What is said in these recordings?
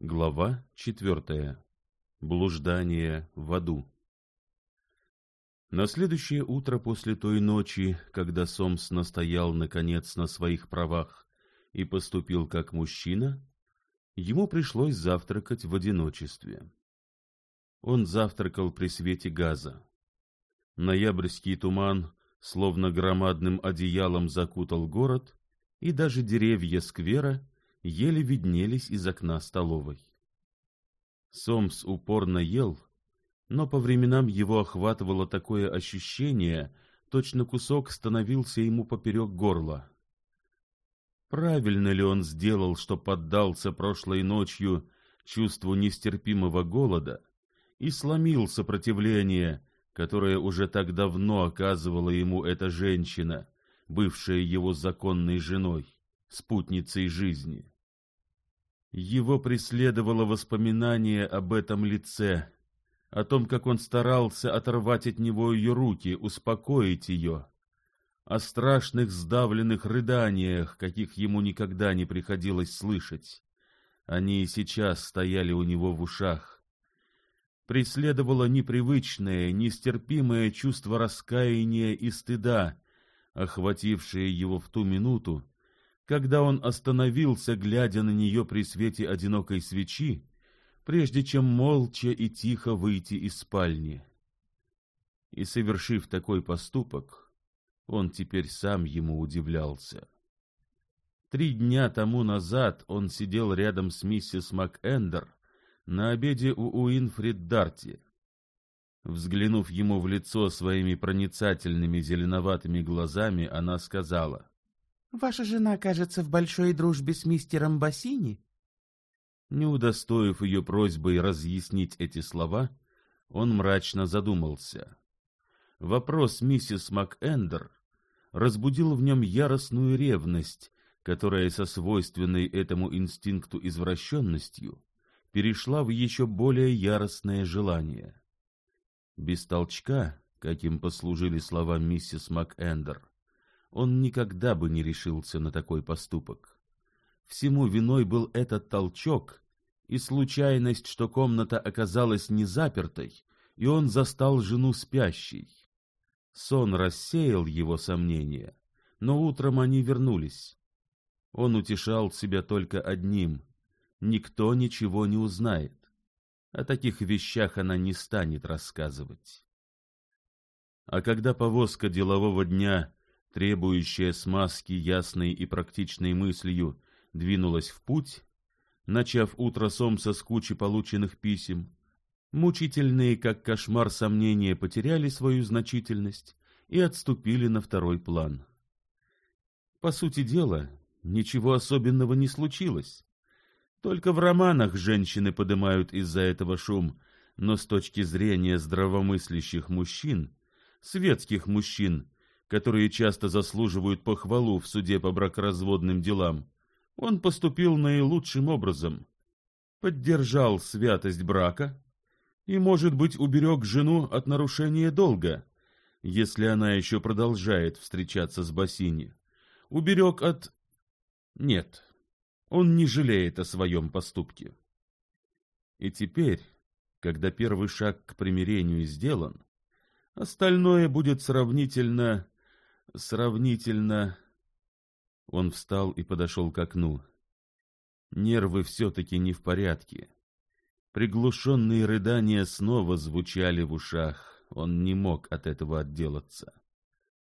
Глава четвертая. Блуждание в аду. На следующее утро после той ночи, когда Сомс настоял, наконец, на своих правах и поступил как мужчина, ему пришлось завтракать в одиночестве. Он завтракал при свете газа. Ноябрьский туман словно громадным одеялом закутал город, и даже деревья сквера — еле виднелись из окна столовой. Сомс упорно ел, но по временам его охватывало такое ощущение, точно кусок становился ему поперек горла. Правильно ли он сделал, что поддался прошлой ночью чувству нестерпимого голода и сломил сопротивление, которое уже так давно оказывала ему эта женщина, бывшая его законной женой? спутницей жизни. Его преследовало воспоминание об этом лице, о том, как он старался оторвать от него ее руки, успокоить ее, о страшных сдавленных рыданиях, каких ему никогда не приходилось слышать. Они и сейчас стояли у него в ушах. Преследовало непривычное, нестерпимое чувство раскаяния и стыда, охватившее его в ту минуту, когда он остановился, глядя на нее при свете одинокой свечи, прежде чем молча и тихо выйти из спальни. И совершив такой поступок, он теперь сам ему удивлялся. Три дня тому назад он сидел рядом с миссис Макэндер на обеде у Уинфрид Дарти. Взглянув ему в лицо своими проницательными зеленоватыми глазами, она сказала, Ваша жена, кажется, в большой дружбе с мистером Бассини. Не удостоив ее просьбой разъяснить эти слова, он мрачно задумался. Вопрос миссис МакЭндер разбудил в нем яростную ревность, которая со свойственной этому инстинкту извращенностью перешла в еще более яростное желание. Без толчка, каким послужили слова миссис МакЭндер, он никогда бы не решился на такой поступок. Всему виной был этот толчок и случайность, что комната оказалась не запертой, и он застал жену спящей. Сон рассеял его сомнения, но утром они вернулись. Он утешал себя только одним — никто ничего не узнает. О таких вещах она не станет рассказывать. А когда повозка делового дня требующая смазки ясной и практичной мыслью, двинулась в путь, начав утро Сомса с кучи полученных писем, мучительные, как кошмар, сомнения потеряли свою значительность и отступили на второй план. По сути дела, ничего особенного не случилось. Только в романах женщины поднимают из-за этого шум, но с точки зрения здравомыслящих мужчин, светских мужчин, которые часто заслуживают похвалу в суде по бракоразводным делам, он поступил наилучшим образом, поддержал святость брака и, может быть, уберег жену от нарушения долга, если она еще продолжает встречаться с Бассини, уберег от... Нет, он не жалеет о своем поступке. И теперь, когда первый шаг к примирению сделан, остальное будет сравнительно сравнительно...» Он встал и подошел к окну. Нервы все-таки не в порядке. Приглушенные рыдания снова звучали в ушах. Он не мог от этого отделаться.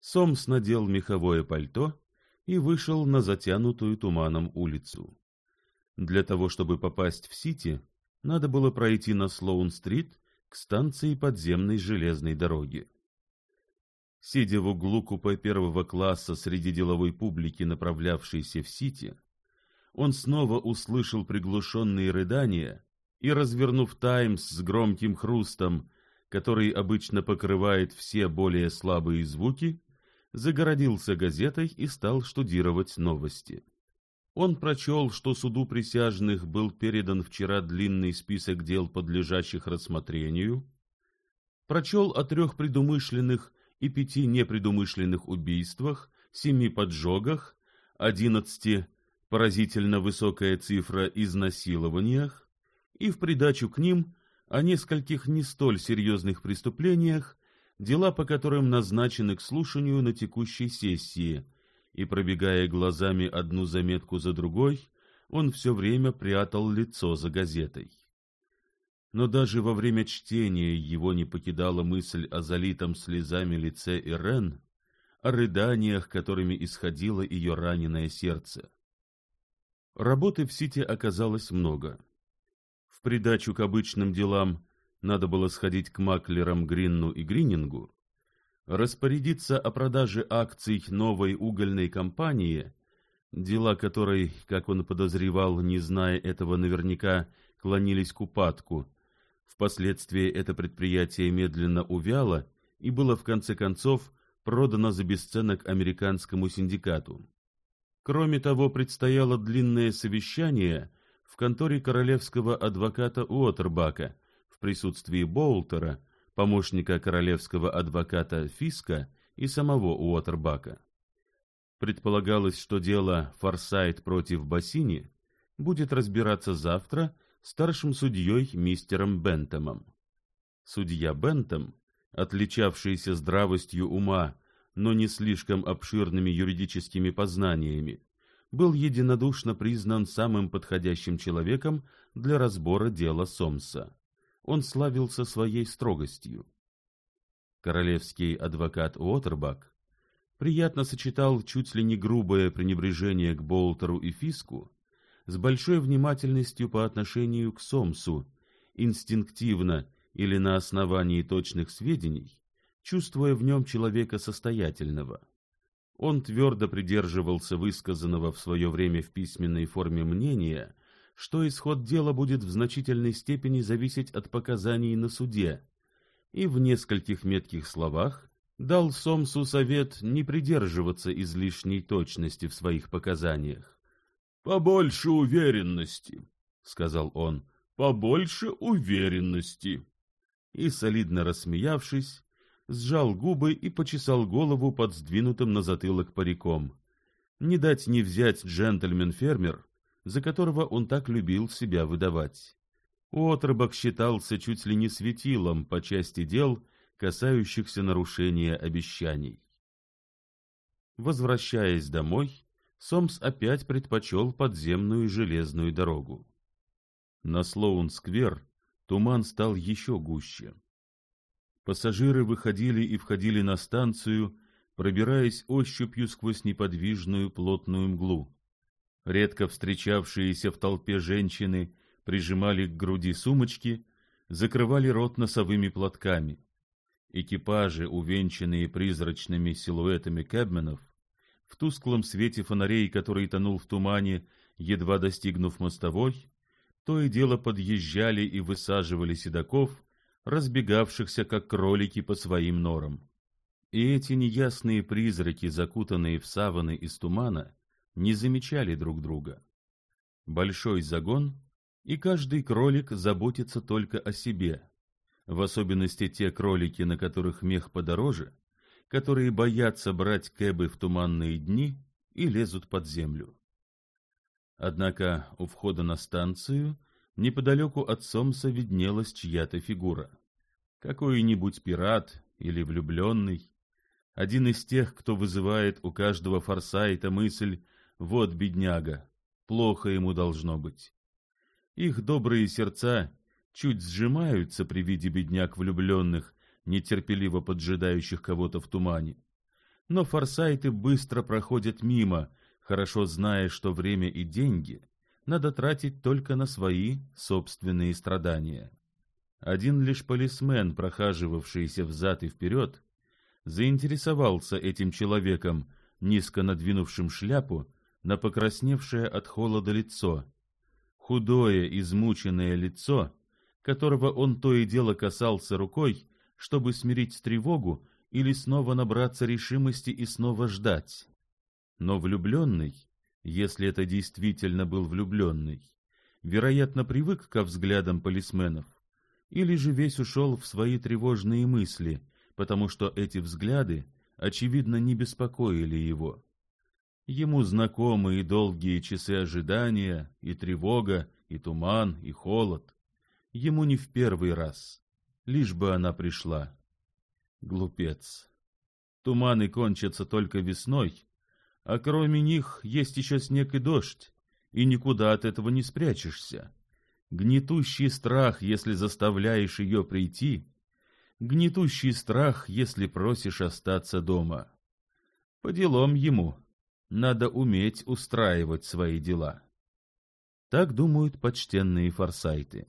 Сомс надел меховое пальто и вышел на затянутую туманом улицу. Для того, чтобы попасть в Сити, надо было пройти на Слоун-стрит к станции подземной железной дороги. Сидя в углу купе первого класса среди деловой публики, направлявшейся в Сити, он снова услышал приглушенные рыдания и, развернув «Таймс» с громким хрустом, который обычно покрывает все более слабые звуки, загородился газетой и стал штудировать новости. Он прочел, что суду присяжных был передан вчера длинный список дел, подлежащих рассмотрению, прочел о трех предумышленных и пяти непредумышленных убийствах, семи поджогах, одиннадцати поразительно высокая цифра изнасилованиях, и в придачу к ним о нескольких не столь серьезных преступлениях, дела по которым назначены к слушанию на текущей сессии, и, пробегая глазами одну заметку за другой, он все время прятал лицо за газетой. Но даже во время чтения его не покидала мысль о залитом слезами лице Ирен, о рыданиях, которыми исходило ее раненое сердце. Работы в Сите оказалось много. В придачу к обычным делам надо было сходить к маклерам Гринну и Гринингу, распорядиться о продаже акций новой угольной компании, дела которой, как он подозревал, не зная этого наверняка, клонились к упадку, Впоследствии это предприятие медленно увяло и было в конце концов продано за бесценок американскому синдикату. Кроме того, предстояло длинное совещание в конторе королевского адвоката Уотербака в присутствии Болтера, помощника королевского адвоката Фиска и самого Уотербака. Предполагалось, что дело «Форсайт против Бассини» будет разбираться завтра – старшим судьей мистером Бентомом. Судья Бентом, отличавшийся здравостью ума, но не слишком обширными юридическими познаниями, был единодушно признан самым подходящим человеком для разбора дела Сомса. Он славился своей строгостью. Королевский адвокат Уотербак приятно сочетал чуть ли не грубое пренебрежение к Болтеру и Фиску с большой внимательностью по отношению к Сомсу, инстинктивно или на основании точных сведений, чувствуя в нем человека состоятельного. Он твердо придерживался высказанного в свое время в письменной форме мнения, что исход дела будет в значительной степени зависеть от показаний на суде, и в нескольких метких словах дал Сомсу совет не придерживаться излишней точности в своих показаниях побольше уверенности сказал он побольше уверенности и солидно рассмеявшись сжал губы и почесал голову под сдвинутым на затылок париком. Не дать не взять джентльмен фермер за которого он так любил себя выдавать отрыбок считался чуть ли не светилом по части дел касающихся нарушения обещаний. Возвращаясь домой Сомс опять предпочел подземную железную дорогу. На Слоун-сквер туман стал еще гуще. Пассажиры выходили и входили на станцию, пробираясь ощупью сквозь неподвижную плотную мглу. Редко встречавшиеся в толпе женщины прижимали к груди сумочки, закрывали рот носовыми платками. Экипажи, увенчанные призрачными силуэтами кэбменов, в тусклом свете фонарей, который тонул в тумане, едва достигнув мостовой, то и дело подъезжали и высаживали седаков, разбегавшихся как кролики по своим норам. И эти неясные призраки, закутанные в саваны из тумана, не замечали друг друга. Большой загон, и каждый кролик заботится только о себе, в особенности те кролики, на которых мех подороже, которые боятся брать кэбы в туманные дни и лезут под землю. Однако у входа на станцию неподалеку от Сомса виднелась чья-то фигура. Какой-нибудь пират или влюбленный, один из тех, кто вызывает у каждого форсайта мысль «вот бедняга, плохо ему должно быть». Их добрые сердца чуть сжимаются при виде бедняк влюбленных, нетерпеливо поджидающих кого-то в тумане. Но форсайты быстро проходят мимо, хорошо зная, что время и деньги надо тратить только на свои собственные страдания. Один лишь полисмен, прохаживавшийся взад и вперед, заинтересовался этим человеком, низко надвинувшим шляпу на покрасневшее от холода лицо, худое, измученное лицо, которого он то и дело касался рукой, чтобы смирить тревогу или снова набраться решимости и снова ждать. Но влюбленный, если это действительно был влюбленный, вероятно, привык ко взглядам полисменов, или же весь ушел в свои тревожные мысли, потому что эти взгляды, очевидно, не беспокоили его. Ему знакомы и долгие часы ожидания, и тревога, и туман, и холод. Ему не в первый раз лишь бы она пришла. Глупец. Туманы кончатся только весной, а кроме них есть еще снег и дождь, и никуда от этого не спрячешься. Гнетущий страх, если заставляешь ее прийти, гнетущий страх, если просишь остаться дома. По делам ему надо уметь устраивать свои дела. Так думают почтенные форсайты.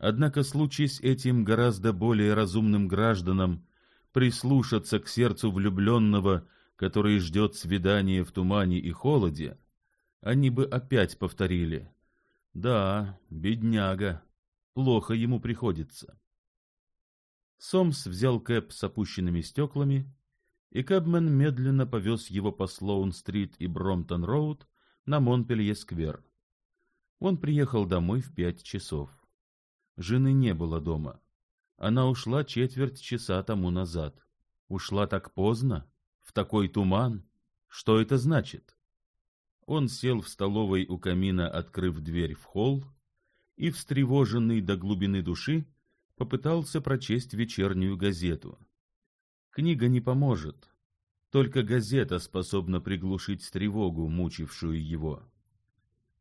Однако случись этим гораздо более разумным гражданам прислушаться к сердцу влюбленного, который ждет свидания в тумане и холоде, они бы опять повторили «Да, бедняга, плохо ему приходится». Сомс взял Кэп с опущенными стеклами, и Кэбмен медленно повез его по Слоун-стрит и Бромтон-роуд на Монпелье-сквер. Он приехал домой в пять часов. Жены не было дома. Она ушла четверть часа тому назад. Ушла так поздно, в такой туман. Что это значит? Он сел в столовой у камина, открыв дверь в холл, и, встревоженный до глубины души, попытался прочесть вечернюю газету. Книга не поможет. Только газета способна приглушить тревогу, мучившую его.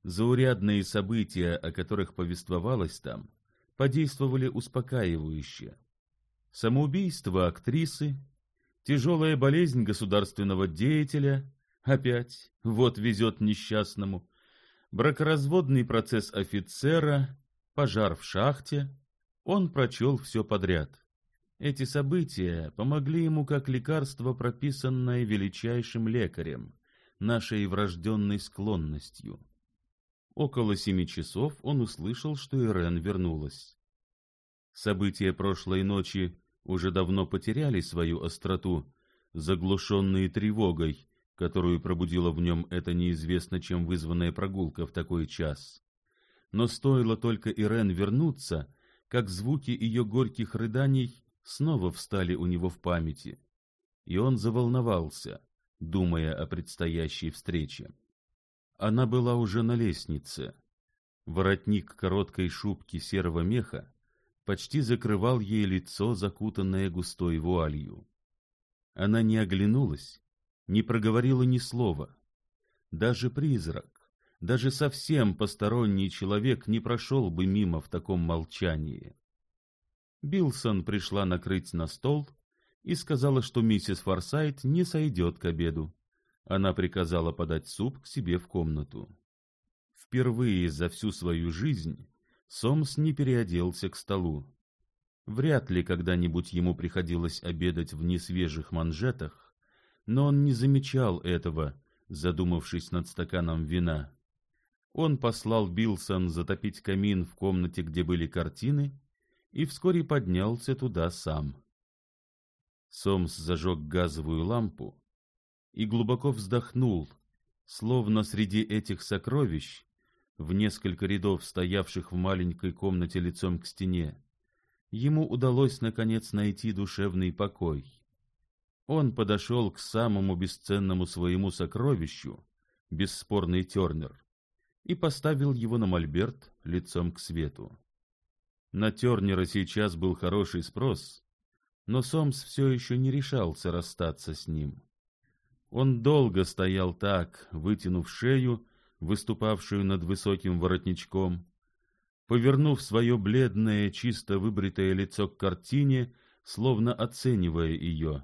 Заурядные события, о которых повествовалось там, подействовали успокаивающе. Самоубийство актрисы, тяжелая болезнь государственного деятеля, опять, вот везет несчастному, бракоразводный процесс офицера, пожар в шахте, он прочел все подряд. Эти события помогли ему как лекарство, прописанное величайшим лекарем, нашей врожденной склонностью. Около семи часов он услышал, что Ирен вернулась. События прошлой ночи уже давно потеряли свою остроту, заглушенные тревогой, которую пробудила в нем эта неизвестно чем вызванная прогулка в такой час. Но стоило только Ирен вернуться, как звуки ее горьких рыданий снова встали у него в памяти, и он заволновался, думая о предстоящей встрече. Она была уже на лестнице. Воротник короткой шубки серого меха почти закрывал ей лицо, закутанное густой вуалью. Она не оглянулась, не проговорила ни слова. Даже призрак, даже совсем посторонний человек не прошел бы мимо в таком молчании. Билсон пришла накрыть на стол и сказала, что миссис Форсайт не сойдет к обеду. Она приказала подать суп к себе в комнату. Впервые за всю свою жизнь Сомс не переоделся к столу. Вряд ли когда-нибудь ему приходилось обедать в несвежих манжетах, но он не замечал этого, задумавшись над стаканом вина. Он послал Билсон затопить камин в комнате, где были картины, и вскоре поднялся туда сам. Сомс зажег газовую лампу и глубоко вздохнул, словно среди этих сокровищ, в несколько рядов стоявших в маленькой комнате лицом к стене, ему удалось наконец найти душевный покой. Он подошел к самому бесценному своему сокровищу, бесспорный тернер, и поставил его на мольберт лицом к свету. На тернера сейчас был хороший спрос, но Сомс все еще не решался расстаться с ним. Он долго стоял так, вытянув шею, выступавшую над высоким воротничком, повернув свое бледное, чисто выбритое лицо к картине, словно оценивая ее.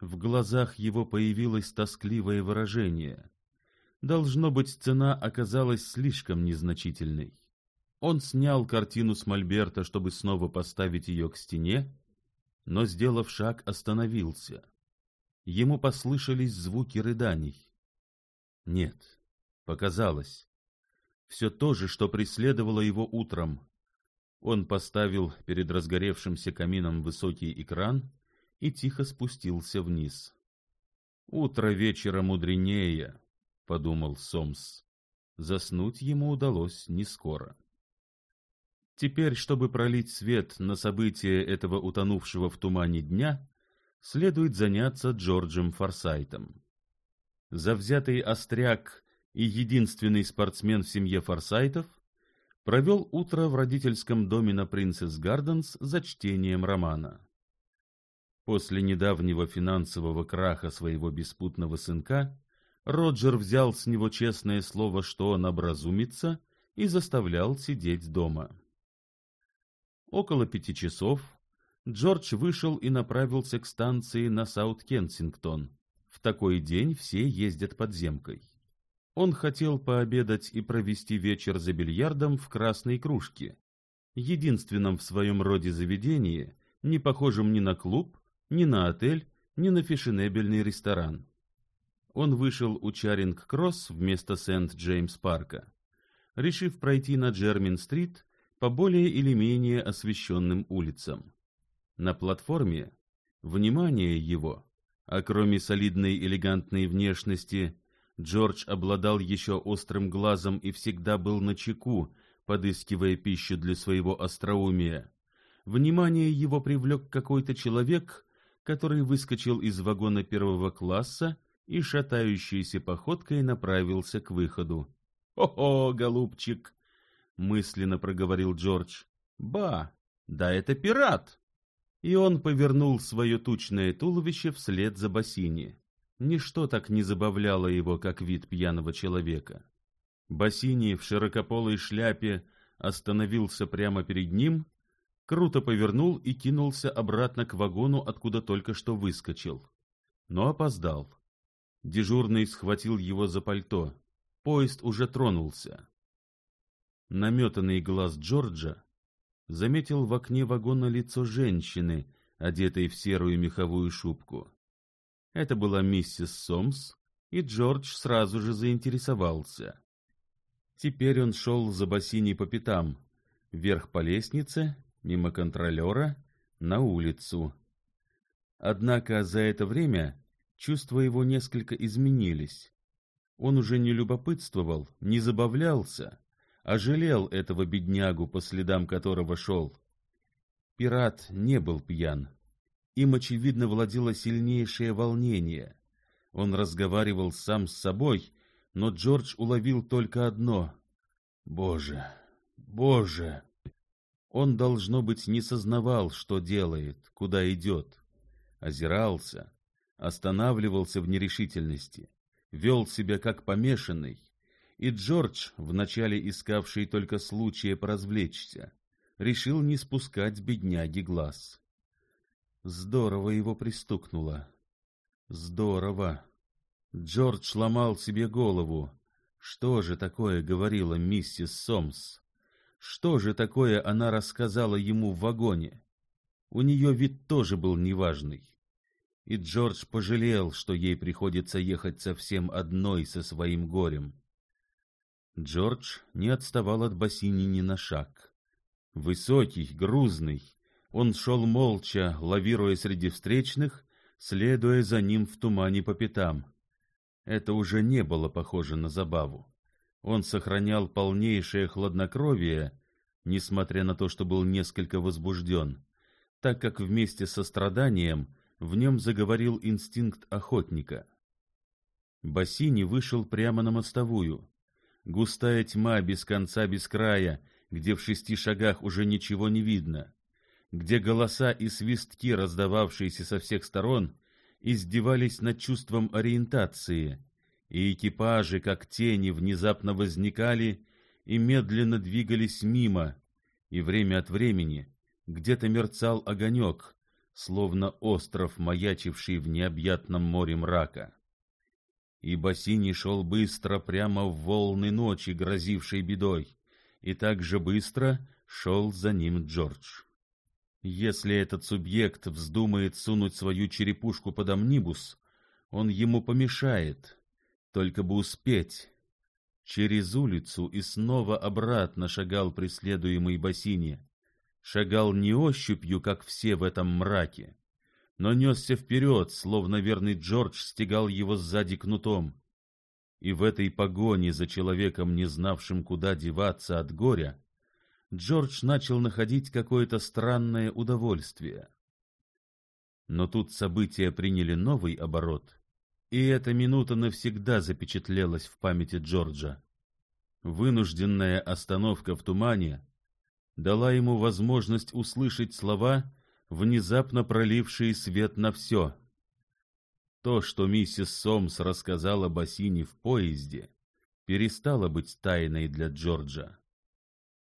В глазах его появилось тоскливое выражение. Должно быть, цена оказалась слишком незначительной. Он снял картину с мольберта, чтобы снова поставить ее к стене, но, сделав шаг, остановился ему послышались звуки рыданий. Нет, показалось. Все то же, что преследовало его утром. Он поставил перед разгоревшимся камином высокий экран и тихо спустился вниз. «Утро вечера мудренее», — подумал Сомс. Заснуть ему удалось не скоро. Теперь, чтобы пролить свет на события этого утонувшего в тумане дня, следует заняться Джорджем Форсайтом. Завзятый остряк и единственный спортсмен в семье Форсайтов провел утро в родительском доме на Принцесс Гарденс за чтением романа. После недавнего финансового краха своего беспутного сынка Роджер взял с него честное слово, что он образумится, и заставлял сидеть дома. Около пяти часов Джордж вышел и направился к станции на Саут-Кенсингтон. В такой день все ездят подземкой. Он хотел пообедать и провести вечер за бильярдом в красной кружке, единственном в своем роде заведении, не похожем ни на клуб, ни на отель, ни на фешенебельный ресторан. Он вышел у Чаринг-Кросс вместо Сент-Джеймс-парка, решив пройти на Джермин-стрит по более или менее освещенным улицам. На платформе внимание его, а кроме солидной элегантной внешности, Джордж обладал еще острым глазом и всегда был на чеку, подыскивая пищу для своего остроумия. Внимание его привлек какой-то человек, который выскочил из вагона первого класса и шатающейся походкой направился к выходу. «О-о, голубчик!» — мысленно проговорил Джордж. «Ба! Да это пират!» и он повернул свое тучное туловище вслед за Бассини. Ничто так не забавляло его, как вид пьяного человека. Бассини в широкополой шляпе остановился прямо перед ним, круто повернул и кинулся обратно к вагону, откуда только что выскочил. Но опоздал. Дежурный схватил его за пальто. Поезд уже тронулся. Наметанный глаз Джорджа заметил в окне вагона лицо женщины, одетой в серую меховую шубку. Это была миссис Сомс, и Джордж сразу же заинтересовался. Теперь он шел за бассейни по пятам, вверх по лестнице, мимо контролера, на улицу. Однако за это время чувства его несколько изменились. Он уже не любопытствовал, не забавлялся, ожалел этого беднягу, по следам которого шел. Пират не был пьян. Им, очевидно, владело сильнейшее волнение. Он разговаривал сам с собой, но Джордж уловил только одно. «Боже! Боже!» Он, должно быть, не сознавал, что делает, куда идет. Озирался, останавливался в нерешительности, вел себя как помешанный, и Джордж, вначале искавший только случаев развлечься, решил не спускать бедняги глаз. Здорово его пристукнуло. Здорово. Джордж ломал себе голову. Что же такое говорила миссис Сомс? Что же такое она рассказала ему в вагоне? У нее вид тоже был неважный. И Джордж пожалел, что ей приходится ехать совсем одной со своим горем. Джордж не отставал от бассейни ни на шаг. Высокий, грузный, он шел молча, лавируя среди встречных, следуя за ним в тумане по пятам. Это уже не было похоже на забаву. Он сохранял полнейшее хладнокровие, несмотря на то, что был несколько возбужден, так как вместе со страданием в нем заговорил инстинкт охотника. Бассини вышел прямо на мостовую — Густая тьма без конца, без края, где в шести шагах уже ничего не видно, где голоса и свистки, раздававшиеся со всех сторон, издевались над чувством ориентации, и экипажи, как тени, внезапно возникали и медленно двигались мимо, и время от времени где-то мерцал огонек, словно остров, маячивший в необъятном море мрака. И Бассини шел быстро прямо в волны ночи, грозившей бедой, и так же быстро шел за ним Джордж. Если этот субъект вздумает сунуть свою черепушку под амнибус, он ему помешает, только бы успеть. Через улицу и снова обратно шагал преследуемый Бассини. Шагал не ощупью, как все в этом мраке, но несся вперед, словно верный Джордж стегал его сзади кнутом. И в этой погоне за человеком, не знавшим, куда деваться от горя, Джордж начал находить какое-то странное удовольствие. Но тут события приняли новый оборот, и эта минута навсегда запечатлелась в памяти Джорджа. Вынужденная остановка в тумане дала ему возможность услышать слова, внезапно проливший свет на все. То, что миссис Сомс рассказала Бассини в поезде, перестало быть тайной для Джорджа.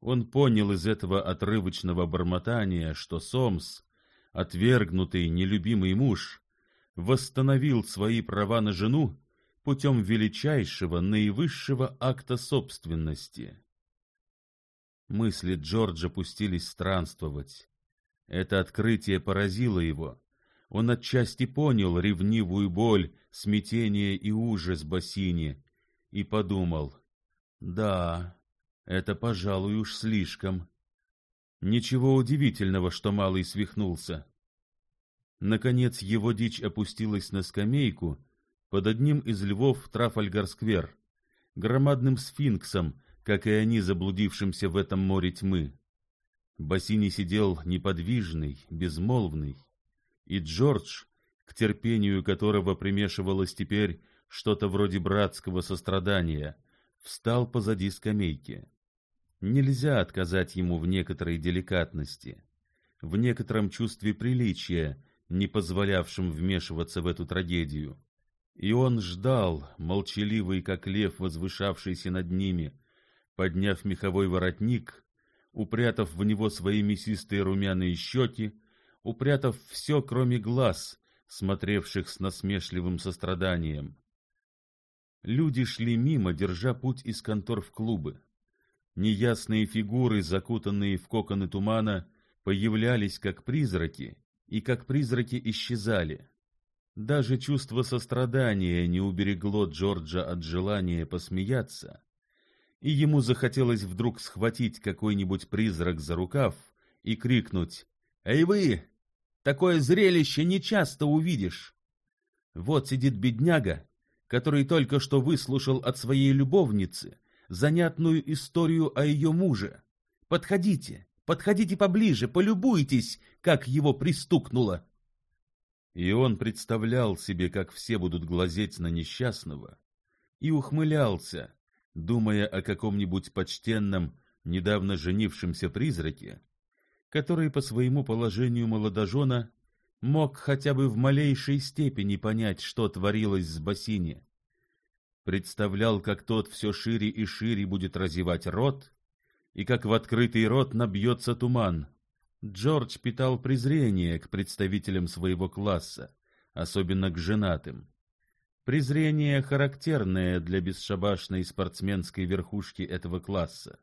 Он понял из этого отрывочного бормотания, что Сомс, отвергнутый нелюбимый муж, восстановил свои права на жену путем величайшего, наивысшего акта собственности. Мысли Джорджа пустились странствовать. Это открытие поразило его. Он отчасти понял ревнивую боль, смятение и ужас Бассини и подумал, «Да, это, пожалуй, уж слишком». Ничего удивительного, что малый свихнулся. Наконец его дичь опустилась на скамейку под одним из львов Трафальгар-сквер, громадным сфинксом, как и они, заблудившимся в этом море тьмы. Бассини сидел неподвижный, безмолвный, и Джордж, к терпению которого примешивалось теперь что-то вроде братского сострадания, встал позади скамейки. Нельзя отказать ему в некоторой деликатности, в некотором чувстве приличия, не позволявшем вмешиваться в эту трагедию. И он ждал, молчаливый, как лев, возвышавшийся над ними, подняв меховой воротник упрятав в него свои мясистые румяные щеки, упрятав все, кроме глаз, смотревших с насмешливым состраданием. Люди шли мимо, держа путь из контор в клубы. Неясные фигуры, закутанные в коконы тумана, появлялись как призраки, и как призраки исчезали. Даже чувство сострадания не уберегло Джорджа от желания посмеяться и ему захотелось вдруг схватить какой-нибудь призрак за рукав и крикнуть «Эй вы! Такое зрелище нечасто увидишь!» Вот сидит бедняга, который только что выслушал от своей любовницы занятную историю о ее муже. «Подходите, подходите поближе, полюбуйтесь, как его пристукнуло!» И он представлял себе, как все будут глазеть на несчастного, и ухмылялся, думая о каком-нибудь почтенном, недавно женившемся призраке, который по своему положению молодожена мог хотя бы в малейшей степени понять, что творилось с бассейне, представлял, как тот все шире и шире будет разевать рот, и как в открытый рот набьется туман. Джордж питал презрение к представителям своего класса, особенно к женатым. Презрение характерное для бесшабашной спортсменской верхушки этого класса.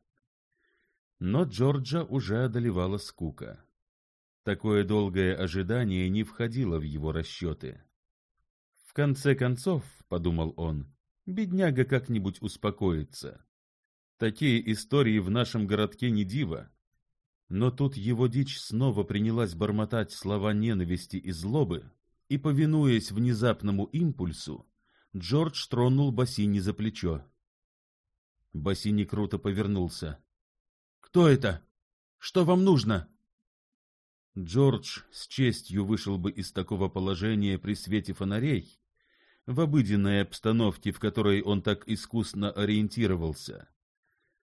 Но Джорджа уже одолевала скука. Такое долгое ожидание не входило в его расчеты. В конце концов, — подумал он, — бедняга как-нибудь успокоится. Такие истории в нашем городке не диво. Но тут его дичь снова принялась бормотать слова ненависти и злобы, и, повинуясь внезапному импульсу, Джордж тронул Бассини за плечо. Бассини круто повернулся. — Кто это? Что вам нужно? Джордж с честью вышел бы из такого положения при свете фонарей, в обыденной обстановке, в которой он так искусно ориентировался.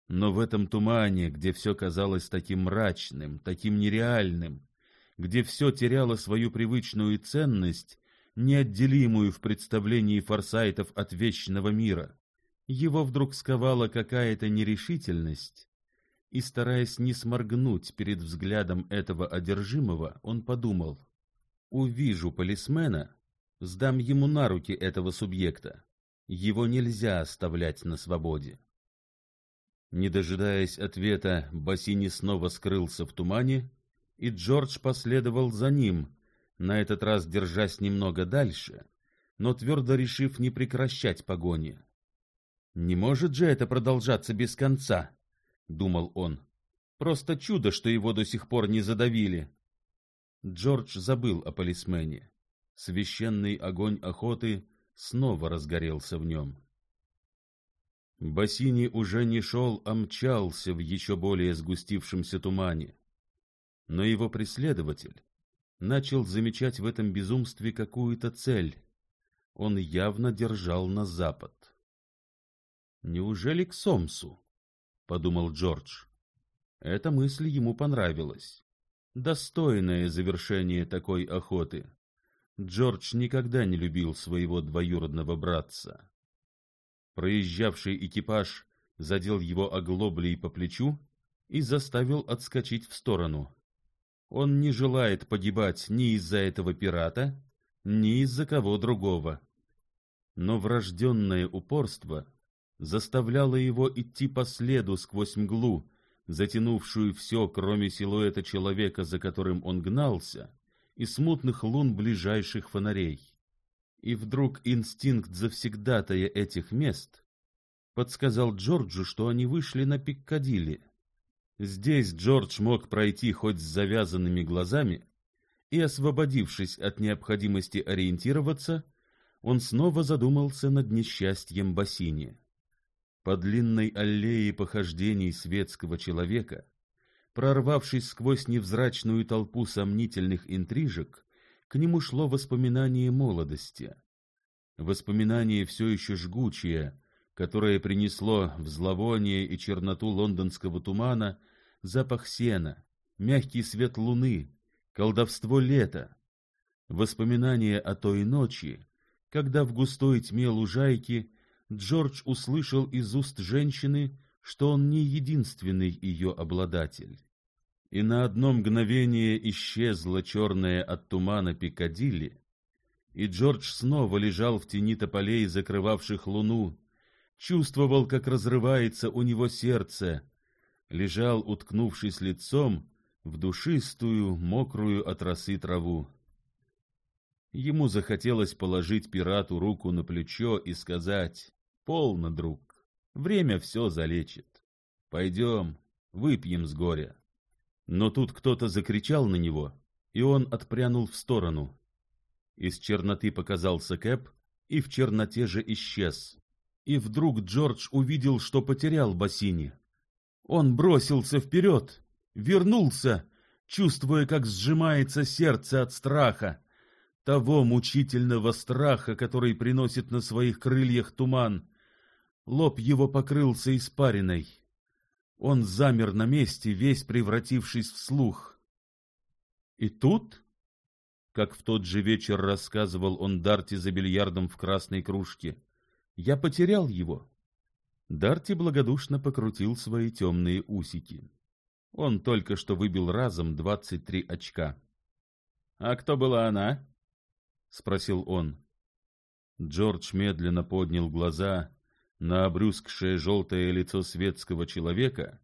Но в этом тумане, где все казалось таким мрачным, таким нереальным, где все теряло свою привычную ценность, неотделимую в представлении форсайтов от вечного мира. Его вдруг сковала какая-то нерешительность, и, стараясь не сморгнуть перед взглядом этого одержимого, он подумал, «Увижу полисмена, сдам ему на руки этого субъекта. Его нельзя оставлять на свободе». Не дожидаясь ответа, Басини снова скрылся в тумане, и Джордж последовал за ним, на этот раз держась немного дальше, но твердо решив не прекращать погони. «Не может же это продолжаться без конца!» — думал он. «Просто чудо, что его до сих пор не задавили!» Джордж забыл о полисмене. Священный огонь охоты снова разгорелся в нем. Бассини уже не шел, а мчался в еще более сгустившемся тумане. Ну но его преследователь начал замечать в этом безумстве какую-то цель. Он явно держал на запад. «Неужели к Сомсу?» — подумал Джордж. Эта мысль ему понравилась. Достойное завершение такой охоты. Джордж никогда не любил своего двоюродного братца. Проезжавший экипаж задел его оглоблей по плечу и заставил отскочить в сторону. Он не желает погибать ни из-за этого пирата, ни из-за кого другого. Но врожденное упорство заставляло его идти по следу сквозь мглу, затянувшую все, кроме силуэта человека, за которым он гнался, и смутных лун ближайших фонарей. И вдруг инстинкт завсегдатая этих мест подсказал Джорджу, что они вышли на Пиккадилли, Здесь Джордж мог пройти хоть с завязанными глазами, и, освободившись от необходимости ориентироваться, он снова задумался над несчастьем Бассини. По длинной аллее похождений светского человека, прорвавшись сквозь невзрачную толпу сомнительных интрижек, к нему шло воспоминание молодости. Воспоминание все еще жгучее, которое принесло в зловоние и черноту лондонского тумана запах сена, мягкий свет луны, колдовство лета, воспоминание о той ночи, когда в густой тьме лужайки Джордж услышал из уст женщины, что он не единственный ее обладатель. И на одно мгновение исчезла черная от тумана Пикадилли, и Джордж снова лежал в тени тополей, закрывавших луну, чувствовал, как разрывается у него сердце, лежал, уткнувшись лицом в душистую, мокрую от росы траву. Ему захотелось положить пирату руку на плечо и сказать «Полно, друг, время все залечит. Пойдем, выпьем с горя». Но тут кто-то закричал на него, и он отпрянул в сторону. Из черноты показался Кэп и в черноте же исчез. И вдруг Джордж увидел, что потерял Бассини. Он бросился вперед, вернулся, чувствуя, как сжимается сердце от страха, того мучительного страха, который приносит на своих крыльях туман. Лоб его покрылся испариной. Он замер на месте, весь превратившись в слух. И тут, как в тот же вечер рассказывал он Дарти за бильярдом в красной кружке, — я потерял его. Дарти благодушно покрутил свои темные усики. Он только что выбил разом двадцать три очка. — А кто была она? — спросил он. Джордж медленно поднял глаза на обрюзгшее желтое лицо светского человека,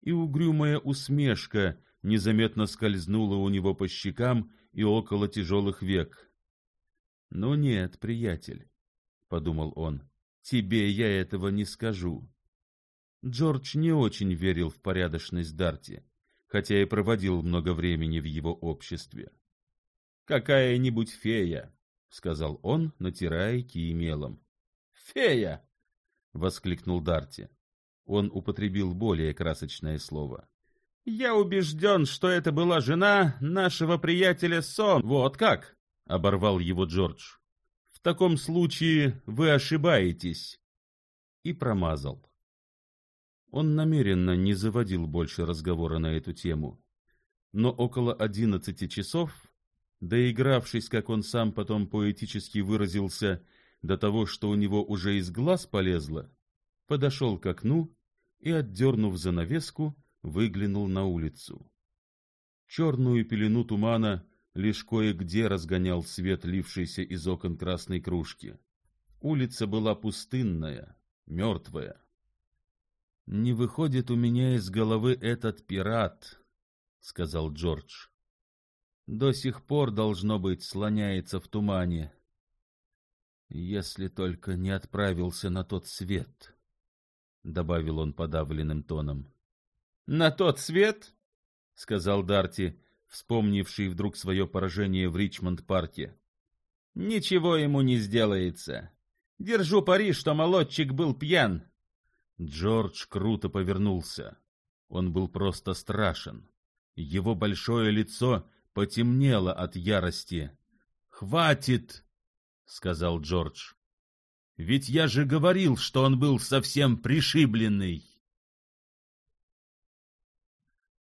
и угрюмая усмешка незаметно скользнула у него по щекам и около тяжелых век. — Ну нет, приятель, — подумал он, — тебе я этого не скажу. Джордж не очень верил в порядочность Дарти, хотя и проводил много времени в его обществе. «Какая-нибудь фея», — сказал он, натирая киемелом. «Фея!» — воскликнул Дарти. Он употребил более красочное слово. «Я убежден, что это была жена нашего приятеля Сон. Вот как!» — оборвал его Джордж таком случае вы ошибаетесь. И промазал. Он намеренно не заводил больше разговора на эту тему. Но около одиннадцати часов, доигравшись, как он сам потом поэтически выразился, до того, что у него уже из глаз полезло, подошел к окну и, отдернув занавеску, выглянул на улицу. Черную пелену тумана Лишь кое-где разгонял свет, лившийся из окон красной кружки. Улица была пустынная, мертвая. «Не выходит у меня из головы этот пират», — сказал Джордж. «До сих пор, должно быть, слоняется в тумане, если только не отправился на тот свет», — добавил он подавленным тоном. «На тот свет?» — сказал Дарти вспомнивший вдруг свое поражение в Ричмонд-парке. «Ничего ему не сделается. Держу пари, что молодчик был пьян». Джордж круто повернулся. Он был просто страшен. Его большое лицо потемнело от ярости. «Хватит!» — сказал Джордж. «Ведь я же говорил, что он был совсем пришибленный!»